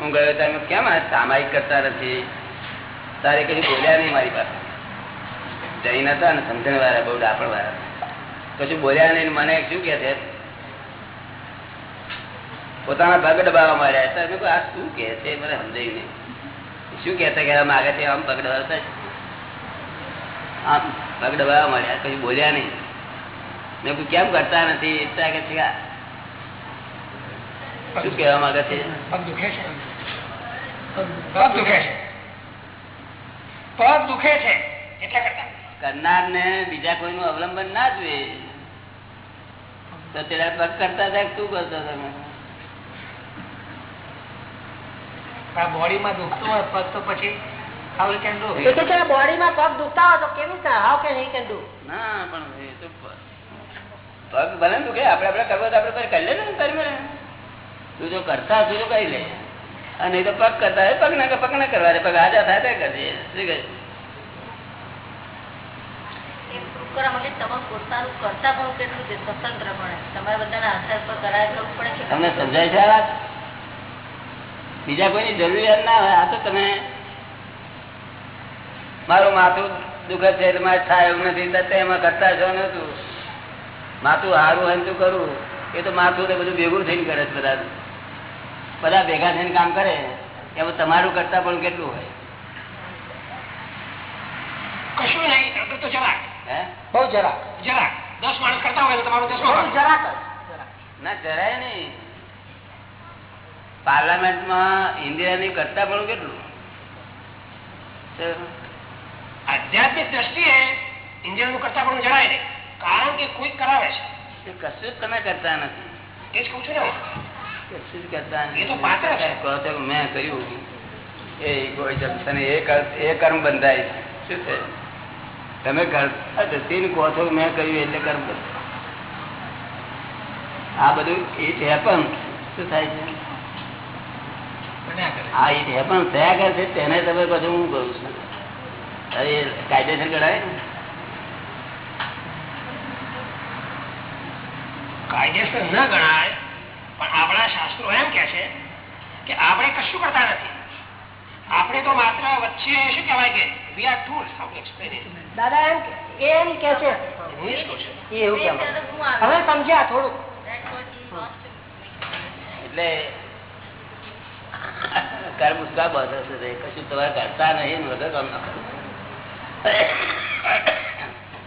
હું ગયો ત્યારે કેમ સામાયિક કરતા નથી? તારે કઈ બોલ્યા નહીં મારી પાસે. જૈન હતા ને સમજણ વાળા બહુ ડાપણ વાળા કશું બોલ્યા નહીં મને શું કે છે? પોતાના પગ દબાવવા માંડ્યા તો મેં આ શું કે છે? મને સમજાયું નહીં. શું કહેતા કહેવા માંગે છે, આમ પગ દબાવતા આમ પગ દબાવવા માંડ્યા, કશું બોલ્યા નહીં. મેં કેમ કરતા નથી? એટલા કે છે શું કેવા માંગે છે? પગ દુખે છે? પગ દુખે છે. પગ દુખે છે. એટલે કરતા. કરનાર ને બીજા કોઈનું અવલંબન ના જોઈએ. તો તેના પગ કરતા હતા શું કરતો તમે બોડીમાં દુખતું હોય પગ તો પછી બોડીમાં પગ દુખતા હોય તો કેવી રીતે? હાવ કે નહીં કેન ના પણ એ તો પગ બને ને દુખે આપડે આપડે કરવો તો આપણે કરી લે ને કરી લે તું જો કરતા તું તો કરી લે. અને નહીં તો પગ કરતા હોય પગ ના પગ ના કરવા દે. પગ આજા થાય તે કરજે શું કહે એ તમને સમજાય છે બીજા કોઈની જરૂરિયાત ના હોય આ તો તમે મારું માથું દુખે છે એટલે મારે થાય એવું નથી. એમાં કરતા છો નતું માથું હારું હોય ને તું કરું. એ તો માથું ને બધું ભેગું થઈને કરે છે બધા. બધા ભેગા થઈને કામ કરે એમાં તમારું કરતા પણ કેટલું હોય? કશું નહીં તો જરાક. બહુ જરાક. જરાક. દસ માણસ કરતા હોય તો તમારું દસ બહુ જરાક ના જરાય નહીં. પાર્લામેન્ટમાં ઇન્દિરાની કરતા પણ કેટલું? આધ્યાત્મિક દ્રષ્ટિએ ઇન્ડિયનનું કરતા પણ જરાય નહીં. કારણ કે કોઈ કરાવે છે. કશું જ તમે કરતા નથી. એ જ કહું છું ને કશું જ કરતા નથી. એ તો પાત્ર છે. કહો મેં કહ્યું એ કોઈ જંકશન એ કર્મ બંધાય છે. શું છે? તમે કરતા જતી કહો છો મેં કહ્યું એટલે કર્મ બંધાય આ બધું ઇટ હેપન શું થાય છે? આ ઇટ હેપન થયા કરે છે. તેને તમે બધું હું કહું છું. કાયદેસર ગણાય ને. કાયદેસર ન ગણાય પણ આપણા શાસ્ત્રો એમ કે છે કે આપણે કશું કરતા નથી. આપણે તો માત્ર વચ્ચે શું કહેવાય કે we are tools how explain it દાદા એમ કે- એમ કે છે. હું જ કહું છું. એવું કેમ હવે સમજ્યા થોડુંક. એટલે કર્મ બધો છે કશું તમારે કરતા નહીં વગર કામ ના કરો.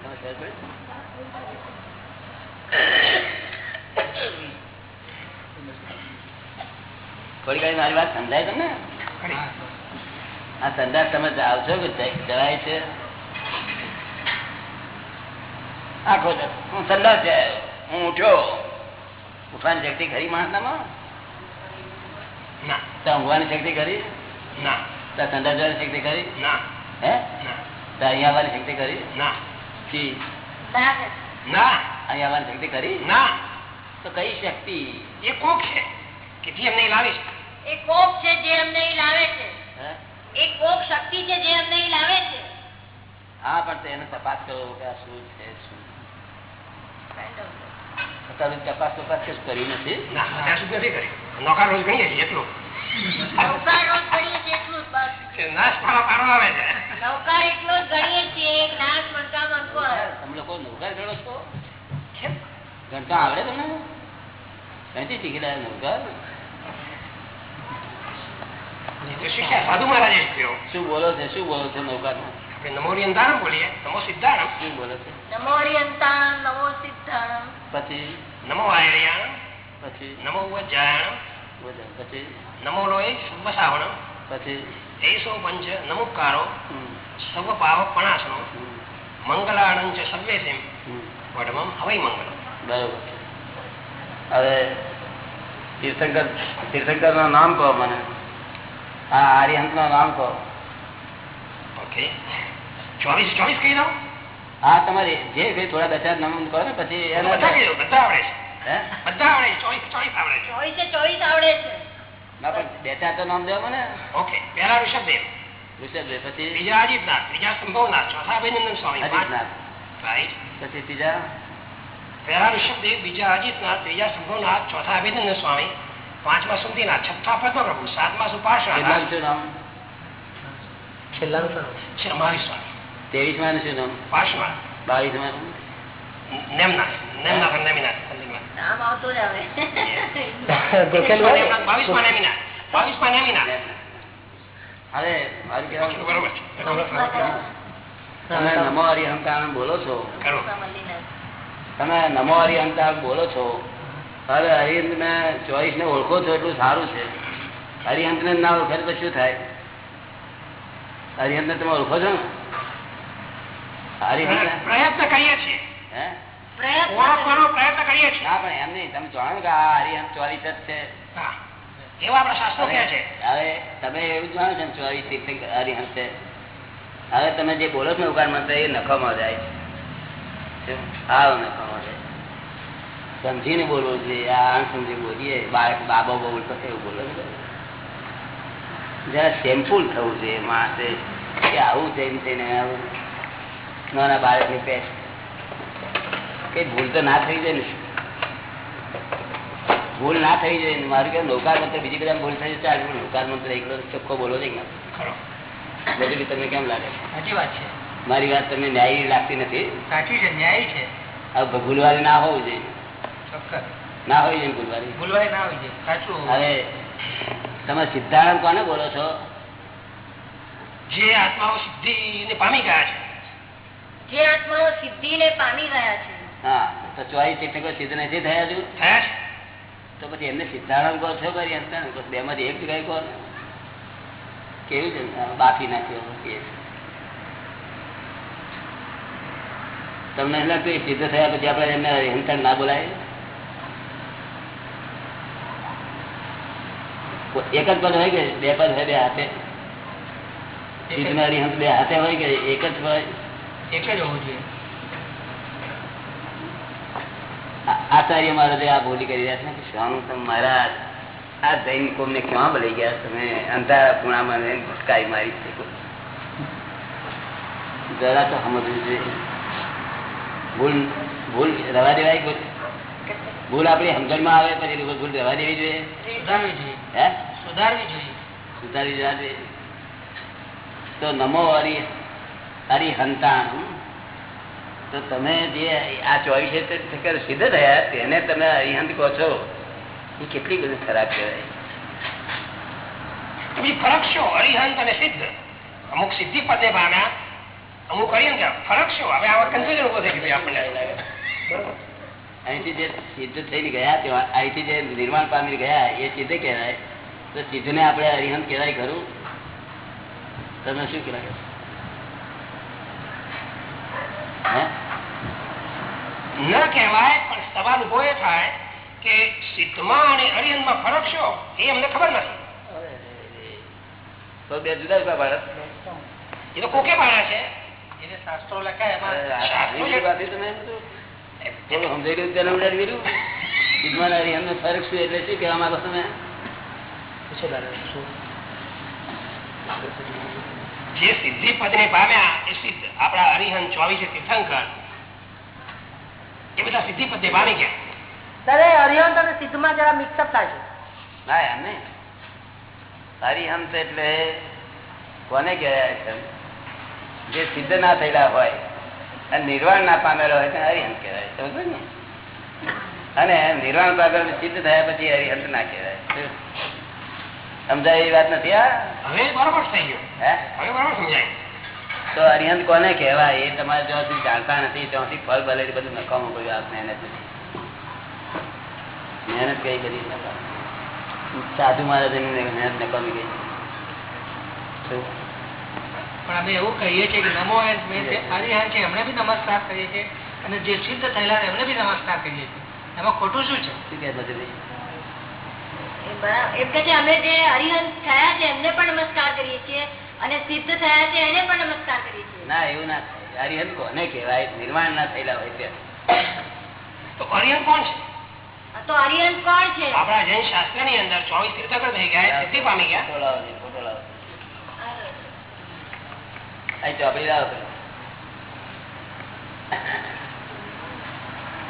તમે ખબર પડી? થોડી ઘણી મારી વાત સમજાય તમને? આ સંદાસ તમે જાઓ કે જઈ- છે. આખો હું સંદાસ જાય હું ઉઠ્યો. ઉઠવાની શક્તિ ખરી માણસનામાં? ના. ઊંઘવાની શક્તિ ખરી? ના. સંદાસ જવાની શક્તિ ખરી? ના. હે? અહીંયા આવવાની શક્તિ ખરી? ના. ના. અહીંયા આવવાની શક્તિ ખરી? ના. તો કઈ શક્તિ? એ કોક છે કે જે અમને લાવે છે. એ કોક છે જે અમને લાવે છે. એ કોક શક્તિ છે જે અમને લાવે છે. હા પણ એને તપાસ કરો કે આ શું છે શું તમે તપાસ તપાસ કશું કર્યું નથી? કરી નોકર રોજ ગણીએ છીએ એટલું. નાશ પાડો પાડો આવે છે. નૌકાર એટલું જ ગણીએ છીએ નાશ મણકા મણકો તમે લોકો નૌકાર ગણો છો? ગણતા આવડે તમને? ક્યાંથી શીખી નૌકાર એ તો શીખ્યા સાધુ મહારાજ શું બોલો છે? શું બોલો છો નૌકાર આપણે નમો બોલીએ. નમો સિદ્ધારમ શું બોલો છે? નમો પછી? નમો આયર્યાણ પછી? નમો વજ્જાયણ બોલો. પછી? નમો લોય પછી? એસો પંચ નમુકારો. સર્વ પાવક પણાસનો. હમ, મંગલાણં સર્વેસિમ વડમમ હવૈ બરોબર. હવે તીર્થંકર તીર્થંકરનું નામ કહો મને. હા આર્યહંતનું નામ કહો. ઓકે ચોવીસ ચોવીસ કહી દઉં? હા તમારે જે કઈ થોડા બે ચાર નામ કહો ને પછી બધા આવડે છે. બધા આવડે છે ચોવીસ ચોવીસ આવડે છે. ચોવીસે ચોવીસ આવડે છે. ના પણ બે ચાર તો નામ દેવા મને. ઓકે પહેલા ઋષભદેવ. ઋષભભાઈ પછી? બીજા અજીતનાથ ત્રીજા સંભવનાથ ચોથા અભિનંદન સ્વામી. અજીતનાથ. રાઈટ પછી ત્રીજા? પહેલા ઋષભદેવ બીજા અજીતનાથ ત્રીજા સંભવનાથ ચોથા અભિનંદન સ્વામી પાંચમા સુંદીનાથ છઠ્ઠા પદ્મપ્રભુ સાતમા કેટલાનું સુપાર્શ્વ છે નામ? છ છેલ્લાનું શું છે બાવીસમાં ત્રેવીસમાં શું નામ? પાંચમાં બાવીસમાં નેમનાથ નેમનાથ નેમિનાથ. નામ આવતું જ આવે? બાવીસમાં નેમિનાથ બાવીસમાં નેમિનાથ. હવે મારું કહેવાનું બરોબર તમે નમો હરિહંકાર બોલો છો. કરો તમે નમો હરિહંતાણ બોલો છો. અરે હરિહંત ને ચોઈસ ને ઓળખો છો એટલું સારું છે. હરિયંત ને ના ઓળખે તો શું થાય? હરિયંત ને તમે ઓળખો છો ને? હરિહંત પ્રયત્ન કરીએ છીએ. હે? ઓળખવાનો પ્રયત્ન કરીએ છીએ. ના પણ એમ નહીં. તમે જાણો કે આ જ છે. હવે તમે એવું જ માનો છો છે. હવે તમે જે બોલો છો ઉકાર મંત્ર એ નખોમાં જાય છે. જાય સમજીને બોલવું જોઈએ. આ સમજી બોલીએ. બાળક બાબા બોલતો એવું બોલો છો. જરા સેમ્પુલ થવું જોઈએ માણસે કે આવું જઈને થઈને આવું. નાના બાળકની પેટ કઈ ભૂલ તો ના થઈ જાય ને. ભૂલ ના થઈ જાય ને. મારું કે નૌકાર મંત્ર બીજી બધા ભૂલ થઈ જાય ચાલે. નૌકાર મંત્ર એકલો ચોખ્ખો બોલો છે બધું બી તમને કેમ લાગે? સાચી વાત છે. મારી વાત તમને ન્યાયી લાગતી નથી? સાચી છે ન્યાય છે. હવે ભૂલવાળી ના હોવું જોઈએ. ચોક્કસ. ના હોય જોઈએ ભૂલવાળી? ભૂલવાય ના હોય છે સાચું. હવે તમે સિદ્ધાંત કોને બોલો છો? જે આત્માઓ સિદ્ધિ પામી ગયા છે. જે આત્માઓ સિદ્ધિ ને પામી ગયા છે. હા તો ચોવીસ તીર્થંકર સિદ્ધ નથી થયા હજુ થયા છે. તો પછી એમને સિદ્ધાંત કહો છો કરી બે માંથી એક જગ્યાએ કહો ને. કેવું છે બાફી નાખ્યો તમને એમ લાગતું એ સિદ્ધ થયા પછી આપણે એમને હિંસણ ના બોલાય? કોઈ એક જ પદ હોય કે બે પદ હોય બે હાથે? સિદ્ધ ને હરિહંસ બે હાથે હોય કે એક જ હોય? એક જ હોવું જોઈએ. આ- આચાર્ય મહારાજે આ બોલી કરી રહ્યા છે ને કે સ્વામી તમે મહારાજ આ જૈન કોમ ને ક્યાં બોલાઈ ગયા? તમે અંધારા ખૂણામાં રહીને ભટકાઈ મારી છે. જરા તો સમજવું જોઈએ. ભૂલ ભૂલ રવા દેવાય ભૂલ? આપણી સમજણમાં આવે પછી ભૂલ રવા દેવી જોઈએ. સુધારવી જોઈએ. સુધારવી જોઈએ. તો નમો હરી હરિહંતાણ તો તમે જે આ ચોવીસે સિદ્ધ થયા તેને તમે હરિહંત કહો છો. એ કેટલી બધી ખરાબ કહેવાય. ફરક શું હરિહંત અને સિદ્ધ. અમુક સિદ્ધિ પદે પામ્યા અમુક હરિહંત ફરક શું? હવે આવા કન્ફ્યુઝન ઊભો થઈ ગયું આપણને? અહીંથી જે સિદ્ધ થઈને ગયા ત્યાં અહીંથી જે નિર્માણ પામી ગયા એ સિદ્ધ કહેવાય. તો સિદ્ધને આપણે હરિહંત કહેવાય ખરું? તમે શું કહેવાય ન કહેવાય પણ સવાલ ઊભો એ થાય કે સિદ્ધમાં અને હરિહંતમાં ફરક શું? એ અમને ખબર નથી. તો બે જુદા જુદા ભારત એ તો કોકે પાડ્યા છે? શાસ્ત્રો લખાય જે સિદ્ધિ પદને પામ્યા એ સિદ્ધ આપણા હરિહન ચોવીસે તીર્થંકર. એ બધા સિદ્ધિ પદને પામી ગયા. ત્યારે હરિહંત અને સિદ્ધમાં જરા મિક્સઅપ થાય છે. ના એમ નહીં. હરિહંત એટલે કોને કહેવાય છે? જે સિદ્ધ ના થયેલા હોય અને નિર્વાણ ના પામેલો હોય તેને હરિહંત કહેવાય. સમજ ને? અને નિર્વાણ પામેલો સિદ્ધ થયા પછી હરિહંત ના કહેવાય. સમજાય એવી વાત નથી આ હવે બરોબર થઈ ગયું. હવે બરોબર સમજાય. તો અરિહંત કોને કહેવાય? એ તમારે જો સુધી જાણતા નથી ત્યાંથી ફળ ભલે બધું નકામું કર્યું આ મહેનત નથી. મહેનત કઈ બધી સાધુ મહારાજ મહેનત નકામી ગઈ? પણ અમે એવું કહીએ છીએ કે નમો હરિહંત છે એમને બી નમસ્કાર કરીએ છીએ અને જે સિદ્ધ થયેલા એમને બી નમસ્કાર કરીએ છીએ. એમાં ખોટું શું છે? શું કહે ભાઈ? એમ કે છે અમે જે હરિહંત થયા છે એમને પણ નમસ્કાર કરીએ છીએ અને સિદ્ધ થયા છે એને પણ નમસ્કાર કરીએ છીએ. ના એવું ના થાય. હરિહંત કોને કહેવાય? નિર્માણ ના થયેલા હોય ત્યાં તો હરિહંત કોણ છે? આ તો હરિહંત કોણ છે? આપણા જૈન શાસ્ત્રની અંદર ચોવીસ તીર્થંકર થઈ ગયા સિદ્ધિ પામી ગયા ફોટો લાવો છે, ફોટો લાવો અહીં ચોપડી લાવો પેલો.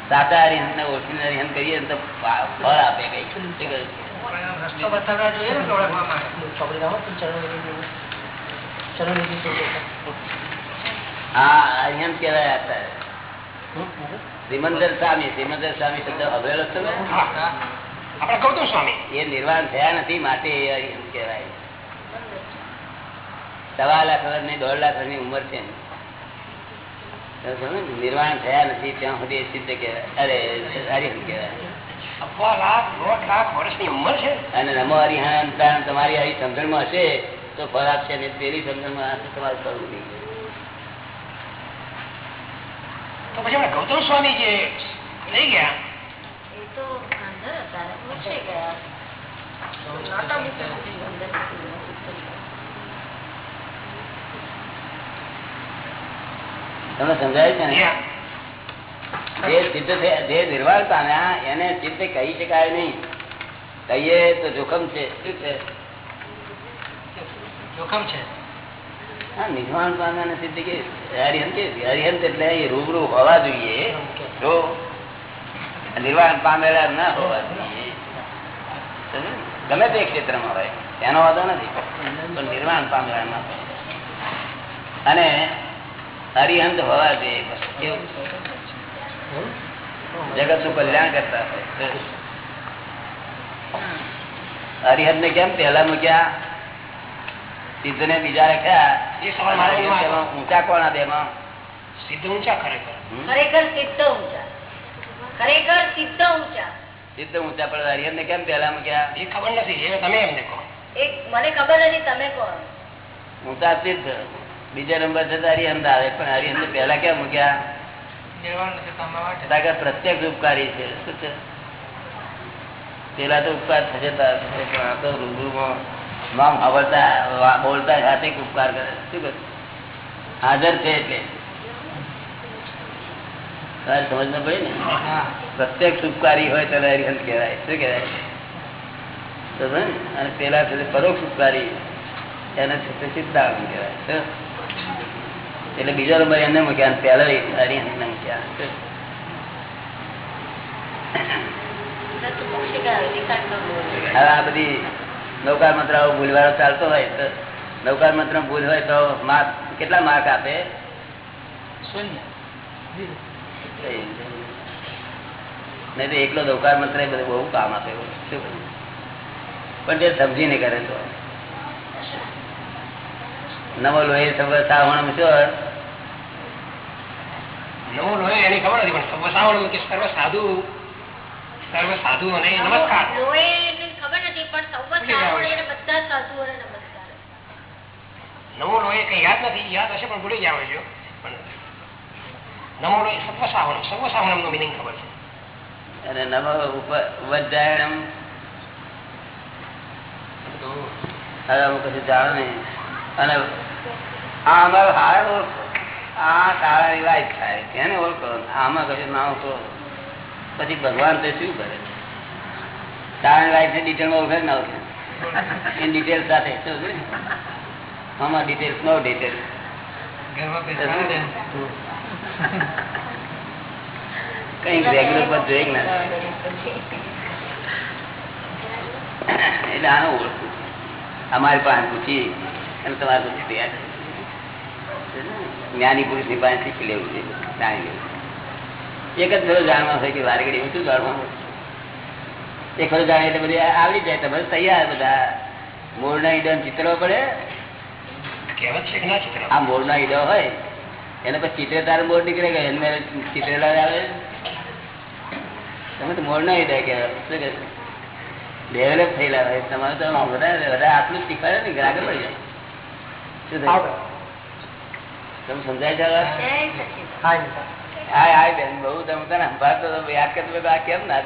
સાચા ને ઓળખીને હરિહંત કરીએ તો ફળ આપે કઈ. શું કહ્યું? પણ રસ્તો બતાવવા જોઈએ ને કે ઓળખવા માટે ચોપડી લાવો તું હા અહીંયા કેવાય હતા સિમંદર સ્વામી સિમંદર સ્વામી શબ્દ હવેલો તમે હા. આપણે ગૌતમ સ્વામી. એ નિર્વાણ થયા નથી માટે એ કેવાય કહેવાય. સવા લાખ વર્ષ નહીં દોઢ લાખ વર્ષની ઉંમર છે. નિર્વાણ થયા નથી ત્યાં સુધી સિદ્ધ કહેવાય. અરે અરિહંત કહેવાય. અને તમારી આવી સમજણમાં હશે તો ફળ આપશે ને પેલી સમજણમાં તમારે કરવું નહીં. તો પછી આપણે ગૌતમ સ્વામી જે લઈ ગયા. એ તો અંદર હતા ગયા નાટા મૂકે અંદર તમને સમજાય છે ને? જે ચિત્ત જે નિર્વાળતા એને ચિત્ત કહી શકાય નહીં. કહીએ તો જોખમ છે. શું છે? જોખમ છે. હા નિર્વાણ ને સિદ્ધ કે હરિહંત હરિહંત એટલે એ રૂબરૂ હોવા જોઈએ. જો નિર્વાણ પામેલા ના હોવા જોઈએ. ગમે તે ક્ષેત્રમાં હોય. એનો વાંધો નથી. પણ નિર્વાણ પામેલા ના અને હરિહંત હોવા જોઈએ બસ કેવું જગતનું કલ્યાણ કરતા હોય હરિહંત ને કેમ પેલા મૂક્યા સિદ્ધ ને બીજા રાખ્યા એ સવાલ મારા મનમાં આવ્યો. તેમાં ઊંચા કોણ આ બેમાં સિદ્ધ ઊંચા ખરેખર હમ? ખરેખર સિદ્ધ ઊંચા ખરેખર સિદ્ધ ઊંચા સિદ્ધ ઊંચા પણ હરિહંત ને કેમ પેલા મૂક્યા એ ખબર નથી એ તમે એમને કહો એક મને ખબર નથી તમે કોણ ઊંચા સિદ્ધ બીજા નંબર છે હરિહંદ આવે. પણ હરિહંદ ને પેલા કેમ મૂક્યા પ્રત્યક્ષ ઉપકારી છે. શું છે? પેલા તો ઉપકાર થશે પણ આ તો રૂબરૂમાં નામ આવડતા બોલતા સાથે ઉપકાર કરે. શું કરે હાજર છે એટલે. તારે સમજ પડી ને? પ્રત્યક્ષ ઉપકારી હોય તો હરિહંત કહેવાય. શું કહેવાય? તો અને પેલા છે પરોક્ષ ઉપકારી એને સિદ્ધાંત કહેવાય? એટલે બીજો નંબર એમને મૂક્યા પહેલો મૂક્યા. હવે આ બધી નૌકાર મંત્ર ભૂલવાળો ચાલતો હોય તો નૌકાર મંત્ર ભૂલ હોય તો માર્ક કેટલા માર્ક આપે? શૂન્ય. નહીં તો એકલો નૌકાર મંત્ર બધું બહુ કામ આપે શું? પણ જે સમજીને કરે તો. નવો લોહી સર્વ સાવણ શું નવું લોહી એની ખબર નથી પણ સર્વ સાવણ કે સર્વ સાધુ સર્વ સાધુ અને નમસ્કાર. ખબર નથી પણ સૌ સાધુઓને એને બધા સાધુઓને નમસ્કાર. નવું લોહી કઈ યાદ નથી યાદ હશે પણ ભૂલી જાવ છો પણ નવો લોહી સર્વ સાવણ સર્વ સાવણ નો મિનિંગ ખબર છે. અને નવ વજાયણમ હવે કશું જાણો નહીં. અને આ અમારો હાર ઓળખો. આ તારાની લાઈફ થાય. તેને ઓળખો? આમાં કશું ના ઓળખો. પછી ભગવાન તો શું કરે? તારાની લાઈફ ને ડિટેલમાં ઓળખે ના ઓળખે? એ ડિટેલ સાથે આમાં ડિટેલ્સ નો ડિટેલ કઈ રેગ્યુલર પર જોઈ ના એટલે આને ઓળખું અમારી પાસે પૂછી અને તમારે પછી તૈયાર જ્ઞાની પુરુષની પાસે શીખી લેવું છે જાણી લેવું એક જ થોડું જાણવા હોય કે વારગડી હું શું જાણવાનું એક ખરું જાણે એટલે બધી આવડી જાય તમે તૈયાર બધા. મોરના ઈડો ચિત્રો પડે. કહેવત છે કે ના ચિત્ર? આ મોરના ઈડો હોય એને પછી ચિત્ર તારે મોર નીકળે કે એને ચિત્રેલા આવે? તમે તો મોરના ઈડો કે શું કે ડેવલપ થયેલા હોય. તમારે તો વધારે વધારે આટલું શીખવાડે ને આગળ પડી જાય. તમે સમજાય છે બેન. બહુ તમે તને સંભાળતો યાદ કરતો આ કેમ ના?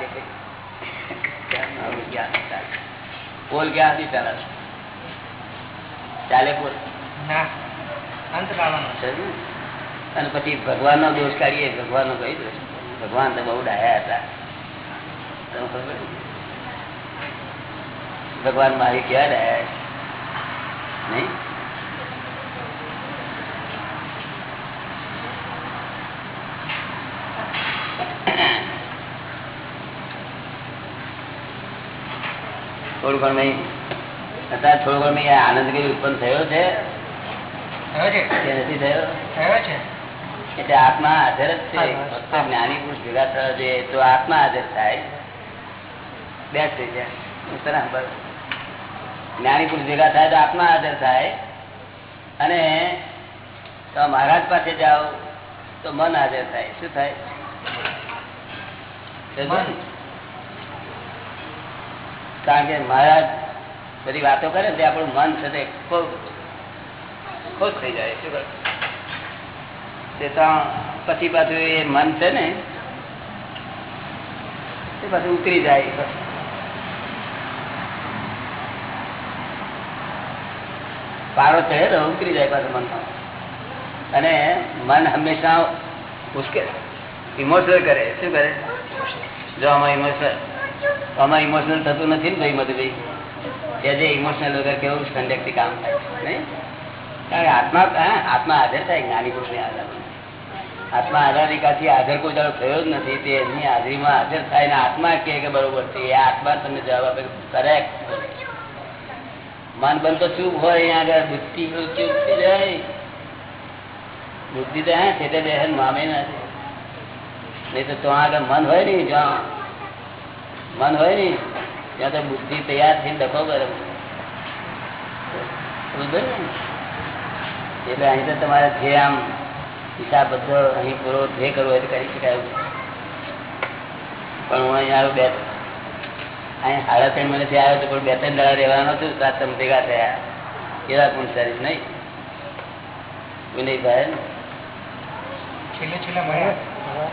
પોલ ચાલે? અને પછી ભગવાન નો દોષ કાઢીએ ભગવાન નો કઈ દોષ? ભગવાન તો બહુ ડાયા હતા. ખબર ભગવાન મારી ક્યાં ડાયા નહીં? થોડું ઘણું અત્યારે થોડું ઘણું આનંદ કઈ ઉત્પન્ન થયો છે? નથી થયો? એટલે આત્મા હાજર જ છે. ફક્ત જ્ઞાની પુરુષ ભેગા થયો છે તો આત્મા હાજર થાય. બેસ થઈ જાય જ્ઞાની પુરુષ ભેગા થાય તો આત્મા હાજર થાય. અને તો મહારાજ પાસે જાઓ તો મન હાજર થાય. શું થાય? કારણ કે મહારાજ બધી વાતો કરે તે આપણું મન છે તે ખુશ થઈ જાય, શું કરે તે તો પછી પાછું એ મન છે ને, તે પાછું ઉતરી જાય પારો ચડે ઉતરી જાય પાછું મનમાં. અને મન હંમેશા મુશ્કેલ ઇમોશનલ કરે, શું કરે? જો આમાં ઇમોશનલ આમાં ઇમોશનલ થતું નથી ને ભાઈ મધુભાઈ જે ઇમોશનલ વગર કેવું સંડેકથી કામ થાય નહીં? કારણ આત્મા આત્મા હાજર થાય, જ્ઞાની પુરુષની હાજર આત્મા આધારિકાથી હાજર કોઈ દાડો થયો જ નથી, તે એમની હાજરીમાં હાજર થાય ને આત્મા કહે કે બરોબર છે, એ આત્મા તમને જવાબ આપે કરેક્ટ મન બન તો ચૂપ હોય, અહીંયા આગળ બુદ્ધિ ચૂપ થઈ જાય. બુદ્ધિ તો, હા છે તે બેહન મામે નથી નહીં તો તો આગળ મન હોય ને જ્યાં મન હોય ને ત્યાં તો બુદ્ધિ તૈયાર થઈને ડખો કરે ને? એટલે અહીં તો તમારે જે આમ હિસાબ બધો અહીં પૂરો જે કરવો હોય તે કરી શકાય પણ હું અહીં આવ્યો બે અહીં સાડા ત્રણ મહિનાથી આવ્યો હતો પણ બે ત્રણ દાડા રહેવાનો છું સાત તમે ભેગા થયા. કેવા ગુણ સારી નહીં? વિનયભાઈ છેલ્લે છેલ્લે મળ્યા?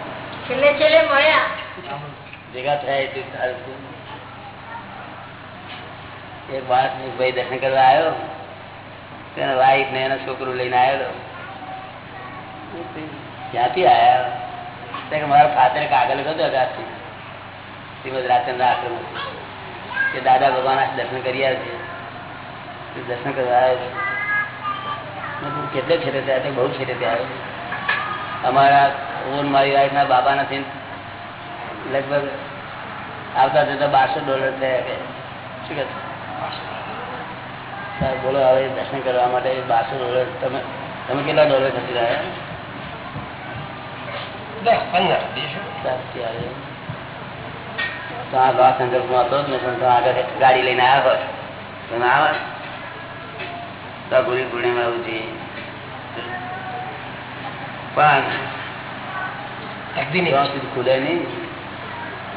છેલ્લે છેલ્લે મળ્યા. ભેગા થયા એટલું સારું એક વાત ભાઈ દર્શન કરવા આવ્યો. તેના વાઈફ ને એના છોકરો લઈને આવ્યો ક્યાંથી આવ્યા કે મારા ફાધરે કાગળ ગયો અગાથી શ્રીમદ રાજચંદ્ર આશ્રમ કે દાદા ભગવાન દર્શન કરી આવ્યા છે. દર્શન કરવા આવ્યો છે. કેટલે છેટે ત્યાં બહુ છેટે ત્યાં અમારા ઓન મારી વાઈફના બાબા નથી. લગભગ આવતા જતા બારસો ડોલર થયા કે શું કે સાહેબ બોલો હવે દર્શન કરવા માટે બારસો ડોલર તમે તમે કેટલા ડોલર ખર્ચી રહ્યા તો આ ભાવ સંદર્ભમાં હતો જ ને પણ આગળ ગાડી લઈને આવ્યા હોય તો ના આવે તો ગુરી પૂર્ણિમા આવું જોઈએ પણ ખુલે નહીં.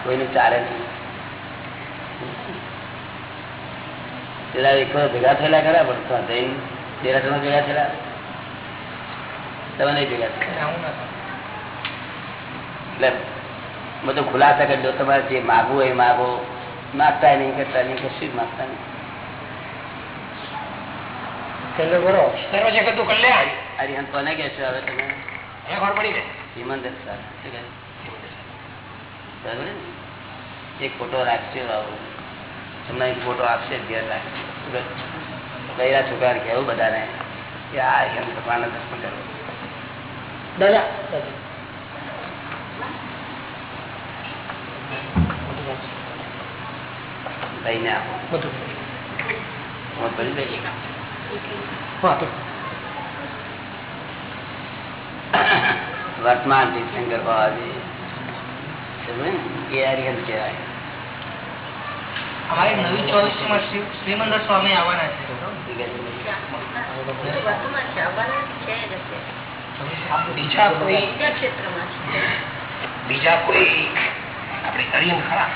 કોઈને ચાલે નહીં. પેલા એક વાર ભેગા થયેલા ખરા પણ ત્યાં જઈને દેરાસર ભેગા થયેલા. તમે નહીં ભેગા. એટલે બધું ખુલાસા કરી દો તમારે જે માગવું એ માગો. માગતા નહીં કરતા નહીં કશું જ માગતા નહીં. હરિહંત કોને કહે છો હવે તમે? હિમંત સર શું કહે? એક ફોટો રાખજો આવો તમને એક ફોટો આપશે ઘેર રાખજો શું કહે? બૈરા છોકરા કહેવું બધાને કે આ હરિહંત ભગવાનના દર્શન કરો દાદા દાદા લઈને આપો બધું હું ભરી દઈએ હા તો વર્તમાન તીર્થંકર બાવાજી સમજે ને? એ હરિહંત કહેવાય અમારે નવી ચોવીસમાં શ્રી- શ્રીમંદર સ્વામી આવવાના છે. બીજા કોઈ બીજા કોઈ આપણે કરીએ ખરા.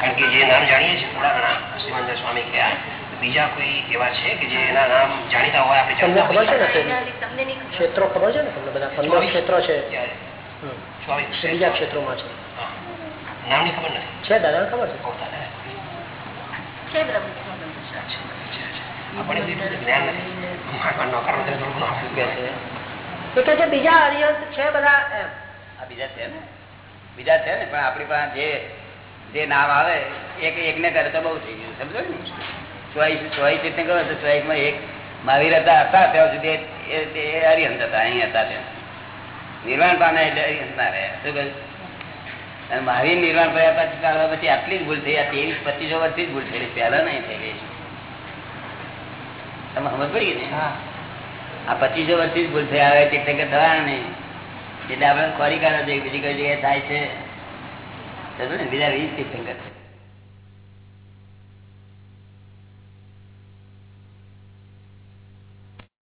કારણ કે જે નામ જાણીએ છીએ, થોડા ઘણા શ્રીમંદર સ્વામી કયા બીજા કોઈ એવા છે કે જે એના નામ જાણીતા હોય આપણે તમને ખબર છે ને. ક્ષેત્રો ખબર છે ને તમને બધા? પંદર ક્ષેત્રો છે. બીજા ક્ષેત્રોમાં છે. નામની ખબર નથી? છે દાદા ખબર છે? બીજા છે એમ. આ બીજા છે ને? બીજા છે ને? પણ આપણી પાસે જે જે નામ આવે એક એકને કરે તો બહુ થઈ ગયું. સમજો ને? ચોઈસ ચોઈસ એટલે કહો તો ચોઈસમાં એક મહાવીર હતા હતા ત્યાં સુધી એ- હરિહંત હતા અહીં હતા ત્યાં. નિર્વાણ પામે એટલે હરિહંત ના રહ્યા. શું કહ્યું? અને મહાવીર નિર્માણ કર્યા પછી કાઢવા પછી આટલી જ ભૂલ થઈ આ ત્રેવીસ પચીસો વર્ષથી જ ભૂલ થયેલી પહેલા નહીં થયેલી તમે સમજ પડી ગઈ ને? હા. આ પચીસો વર્ષથી જ ભૂલ થઈ આવે તીર્થંકર થવાના નહીં. એટલે આપણે ખોરી કાઢવા જઈએ બીજી કઈ જગ્યાએ થાય છે? બીજા વીસ તીર્થંકર છે